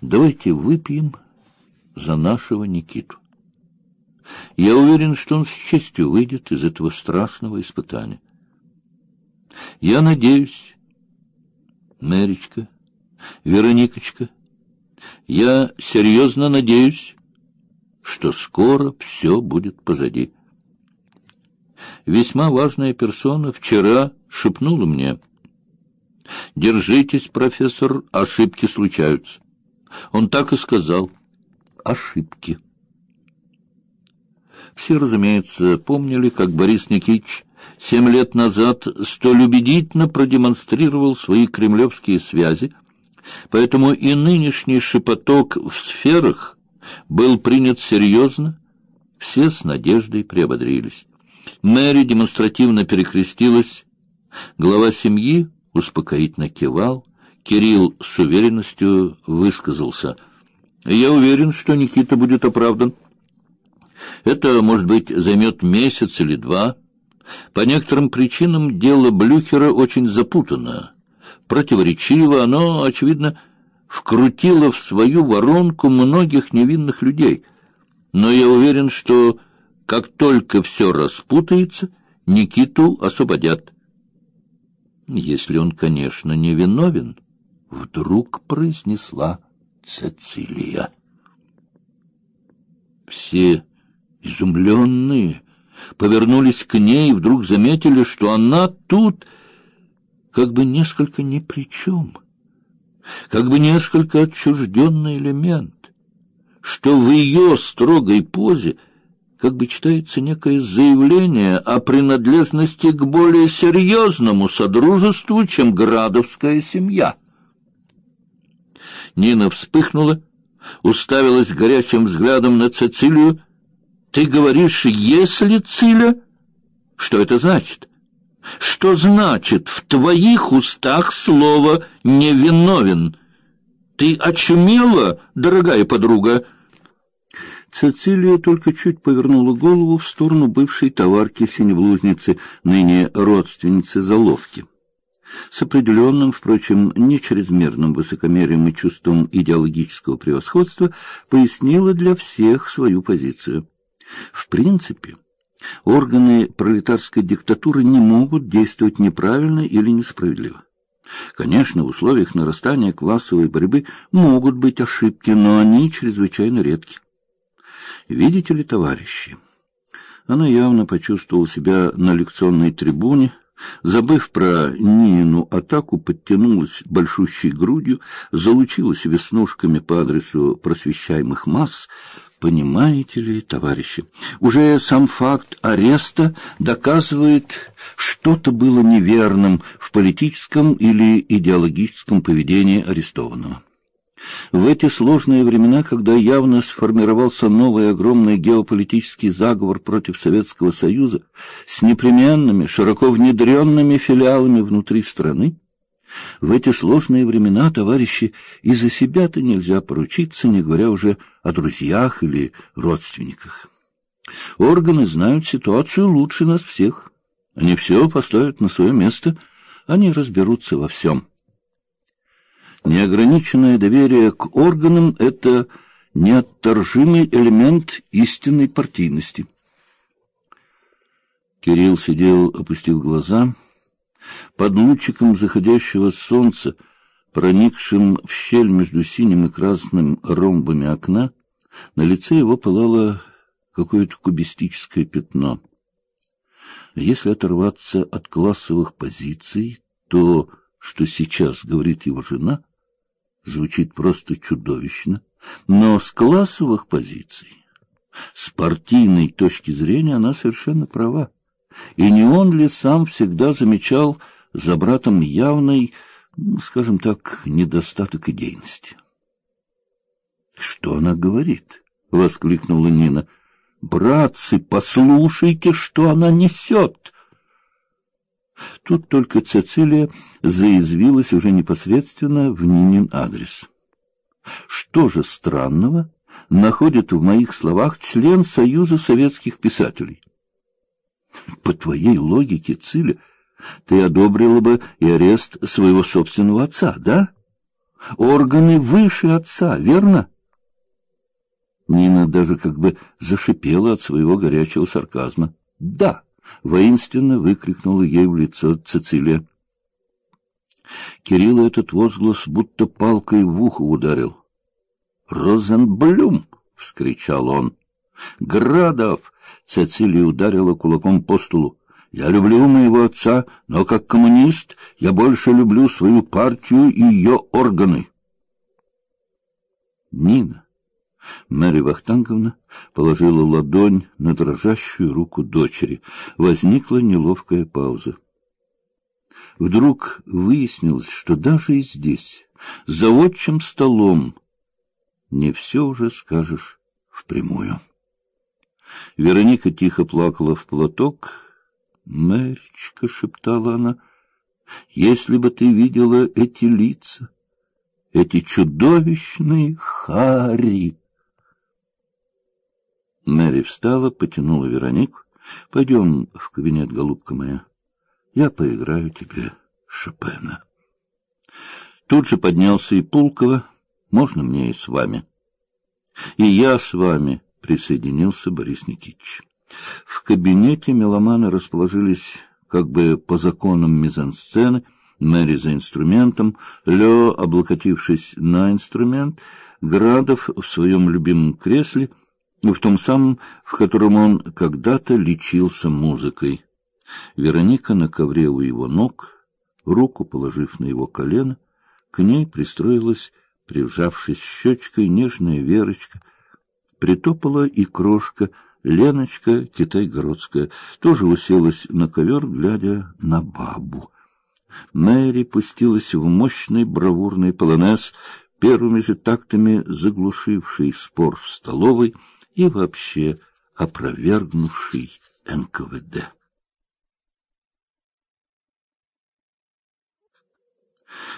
Давайте выпьем за нашего Никиту. Я уверен, что он с честью выйдет из этого страшного испытания. Я надеюсь, Мэричка, Вероникочка, я серьезно надеюсь, что скоро все будет позади. Весьма важная персона вчера шепнула мне. «Держитесь, профессор, ошибки случаются». Он так и сказал. «Ошибки». Все, разумеется, помнили, как Борис Никитич семь лет назад столь убедительно продемонстрировал свои кремлевские связи, поэтому и нынешний шепоток в сферах был принят серьезно, все с надеждой приободрились. Мэри демонстративно перекрестилась, глава семьи успокоительно кивал, Кирилл с уверенностью высказался. «Я уверен, что Никита будет оправдан. Это, может быть, займет месяц или два. По некоторым причинам дело Блюхера очень запутано, противоречиво, оно, очевидно, вкрутило в свою воронку многих невинных людей. Но я уверен, что как только все распутается, Никиту освободят. Если он, конечно, не виновен, вдруг произнесла Цицилия. Все изумленные повернулись к ней и вдруг заметили, что она тут как бы несколько ни при чем, как бы несколько отчужденный элемент, что в ее строгой позе как бы читается некое заявление о принадлежности к более серьезному содружеству, чем градовская семья. Нина вспыхнула, уставилась горячим взглядом на Цицилию. «Ты говоришь, если Циля? Что это значит? Что значит в твоих устах слово «невиновен»? Ты очумела, дорогая подруга?» Цицилия только чуть повернула голову в сторону бывшей товарки-синеблузницы, ныне родственницы Заловки. С определенным, впрочем, не чрезмерным высокомерием и чувством идеологического превосходства пояснила для всех свою позицию. В принципе, органы пролетарской диктатуры не могут действовать неправильно или несправедливо. Конечно, в условиях нарастания классовой борьбы могут быть ошибки, но они чрезвычайно редки. Видите ли, товарищи, она явно почувствовала себя на лекционной трибуне, забыв про Нинину атаку, подтянулась большущей грудью, залучилась веснушками по адресу просвещаемых масс. Понимаете ли, товарищи, уже сам факт ареста доказывает, что-то было неверным в политическом или идеологическом поведении арестованного. В эти сложные времена, когда явно сформировался новый огромный геополитический заговор против Советского Союза с непременными, широко внедренными филиалами внутри страны, в эти сложные времена, товарищи, и за себя-то нельзя поручиться, не говоря уже о друзьях или родственниках. Органы знают ситуацию лучше нас всех. Они все поставят на свое место, они разберутся во всем. Неограниченное доверие к органам — это неотторжимый элемент истинной партийности. Кирилл сидел, опустив глаза. Под лучиком заходящего солнца, проникшим в щель между синим и красным ромбами окна, на лице его пылало какое-то кубистическое пятно. Если оторваться от классовых позиций, то, что сейчас говорит его жена, звучит просто чудовищно, но с классовых позиций, с партийной точки зрения она совершенно права. И не он ли сам всегда замечал за братом явный, скажем так, недостаток идейности? Что она говорит? воскликнула Нина. Братцы, послушайте, что она несет! Тут только Цицилия заизвилась уже непосредственно в Нинин адрес. Что же странного находит в моих словах член Союза советских писателей? По твоей логике, Циля, ты одобрила бы и арест своего собственного отца, да? Органы выше отца, верно? Нина даже как бы зашипела от своего горячего сарказма. «Да!» — воинственно выкрикнула ей в лицо Цицилия. Кирилл этот возглас будто палкой в ухо ударил. «Розенблюм!» — вскричал он. «Градов!» — Цицилия ударила кулаком по столу. «Я люблю моего отца, но как коммунист я больше люблю свою партию и ее органы». «Нина!» Марья Вахтанговна положила ладонь на дрожащую руку дочери. Возникла неловкая пауза. Вдруг выяснилось, что даже и здесь, за отчим столом, не все уже скажешь впрямую. Вероника тихо плакала в платок. «Мэричка», — шептала она, — «если бы ты видела эти лица, эти чудовищные хари!» Мэри встала, потянула Веронику. — Пойдем в кабинет, голубка моя. Я поиграю тебе Шопена. Тут же поднялся и Пулкова. Можно мне и с вами? И я с вами, присоединился Борис Никитич. В кабинете меломаны расположились как бы по законам мизансцены, Мэри за инструментом, Лё, облокотившись на инструмент, Градов в своем любимом кресле — в том самом, в котором он когда-то лечился музыкой. Вероника на ковре у его ног, руку положив на его колено, к ней пристроилась, прижавшись щечкой, нежная Верочка. Притопала и крошка Леночка Китайгородская, тоже уселась на ковер, глядя на бабу. Мэри пустилась в мощный бравурный полонез, первыми же тактами заглушивший спор в столовой — и вообще опровергнувший НКВД.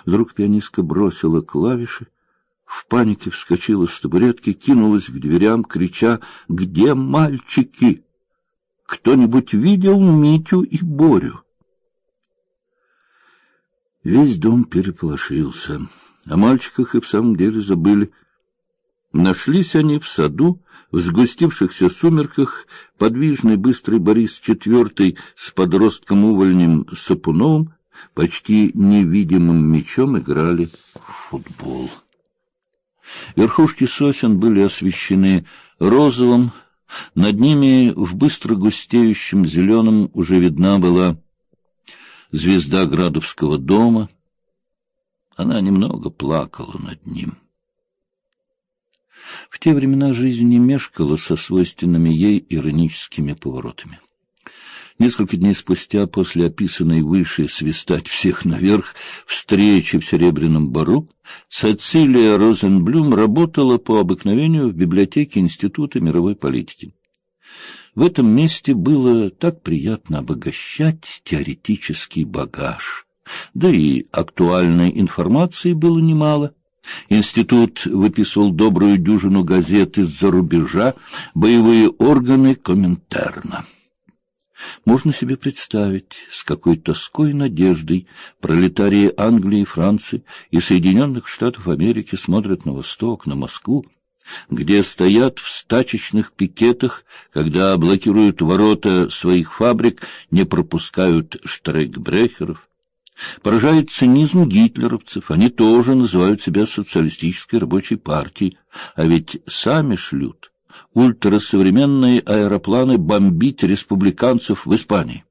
Вдруг пианистка бросила клавиши, в панике вскочила с табуретки, кинулась к дверям, крича «Где мальчики? Кто-нибудь видел Митю и Борю?» Весь дом переполошился. О мальчиках и в самом деле забыли. Нашлись они в саду, в сгустившихся сумерках подвижный быстрый Борис IV с подростком-увольнем Сапуновым почти невидимым мечом играли в футбол. Верхушки сосен были освещены розовым, над ними в быстро густеющем зеленом уже видна была звезда Градовского дома. Она немного плакала над ним. Те времена жизнь не мешкала со свойственными ей ироническими поворотами. Несколько дней спустя, после описанной выше «свистать всех наверх» встречи в Серебряном Бару, Цицилия Розенблюм работала по обыкновению в библиотеке Института мировой политики. В этом месте было так приятно обогащать теоретический багаж, да и актуальной информации было немало. Институт выписывал добрую дюжину газет из-за рубежа, боевые органы Коминтерна. Можно себе представить, с какой тоской и надеждой пролетарии Англии, Франции и Соединенных Штатов Америки смотрят на восток, на Москву, где стоят в стачечных пикетах, когда блокируют ворота своих фабрик, не пропускают штрейкбрехеров, Поражает цинизм гитлеровцев. Они тоже называют себя социалистической рабочей партией, а ведь сами шлют ультрасовременные аэропланы бомбить республиканцев в Испании.